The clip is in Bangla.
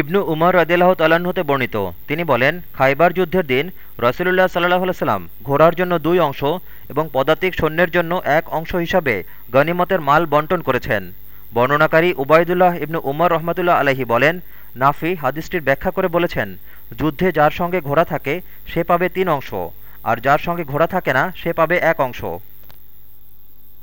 ইবনু উমর রদিল্লাহ হতে বর্ণিত। তিনি বলেন, খাইবার যুদ্ধের দিন রসুল্লাহ সাল্লাহ সাল্লাম ঘোড়ার জন্য দুই অংশ এবং পদাতিক সৈন্যের জন্য এক অংশ হিসাবে গনিমতের মাল বন্টন করেছেন। বর্ণনাকারী উবায়দুল্লাহ ইবনু উমর রহমতুল্লাহ আলহী বলেন, নাফি হাদিসটির ব্যাখ্যা করে বলেছেন, যুদ্ধে যার সঙ্গে ঘোড়া থাকে সে পাবে তিন অংশ, আর যার সঙ্গে ঘোড়া থাকে না সে পাবে এক অংশ।